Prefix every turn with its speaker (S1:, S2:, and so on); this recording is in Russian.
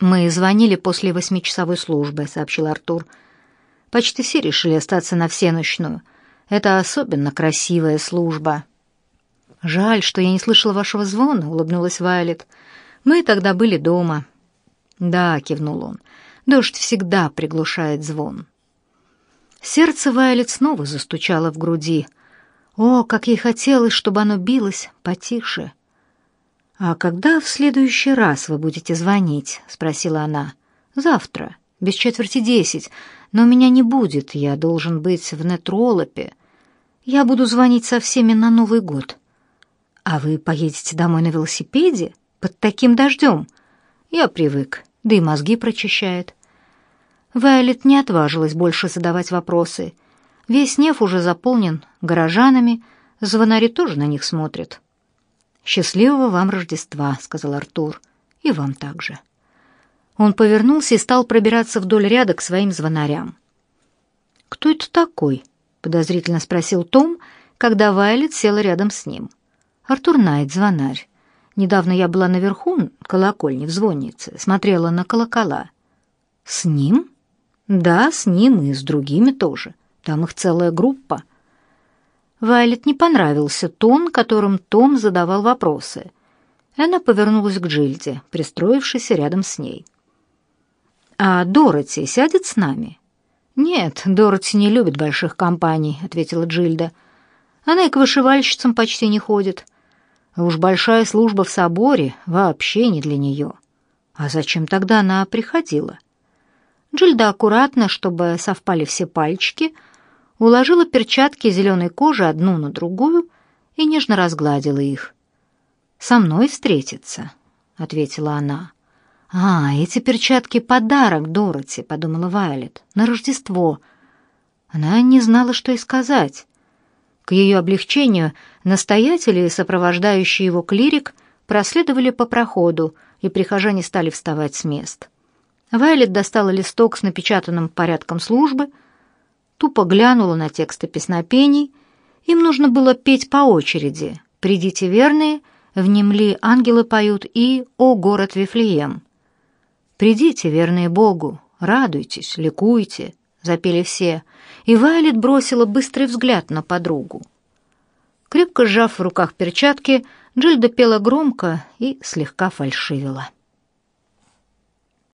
S1: «Мы звонили после восьмичасовой службы», — сообщил Артур. «Почти все решили остаться на всеночную. Это особенно красивая служба». «Жаль, что я не слышала вашего звона», — улыбнулась Вайлет. «Мы тогда были дома». «Да», — кивнул он, — «дождь всегда приглушает звон». Сердце Вайлет снова застучало в груди. О, как ей хотелось, чтобы оно билось потише. «А когда в следующий раз вы будете звонить?» — спросила она. «Завтра, без четверти десять, но меня не будет, я должен быть в Нетролопе. Я буду звонить со всеми на Новый год». «А вы поедете домой на велосипеде? Под таким дождем?» «Я привык, да и мозги прочищает». Вайлет не отважилась больше задавать вопросы. Весь Нев уже заполнен горожанами, звонари тоже на них смотрят. «Счастливого вам Рождества», — сказал Артур, — «и вам также». Он повернулся и стал пробираться вдоль ряда к своим звонарям. «Кто это такой?» — подозрительно спросил Том, когда Вайлет села рядом с ним. «Артур Найт, звонарь. Недавно я была наверху, колокольни в звоннице, смотрела на колокола». «С ним?» «Да, с ним и с другими тоже. Там их целая группа». Вайлет не понравился тон, которым Том задавал вопросы. Она повернулась к Джильде, пристроившейся рядом с ней. «А Дороти сядет с нами?» «Нет, Дороти не любит больших компаний», — ответила Джильда. «Она и к вышивальщицам почти не ходит. Уж большая служба в соборе вообще не для нее. А зачем тогда она приходила?» Джильда аккуратно, чтобы совпали все пальчики, — уложила перчатки зеленой кожи одну на другую и нежно разгладила их. «Со мной встретиться», — ответила она. «А, эти перчатки — подарок Дороти», — подумала Вайлет, — «на Рождество». Она не знала, что и сказать. К ее облегчению настоятели и сопровождающий его клирик проследовали по проходу, и прихожане стали вставать с мест. Вайлет достала листок с напечатанным порядком службы — тупо глянула на тексты песнопений. Им нужно было петь по очереди. «Придите верные», «Внемли ангелы поют» и «О город Вифлеем». «Придите, верные Богу, радуйтесь, ликуйте», — запели все, и Вайлет бросила быстрый взгляд на подругу. Крепко сжав в руках перчатки, Джильда пела громко и слегка фальшивила.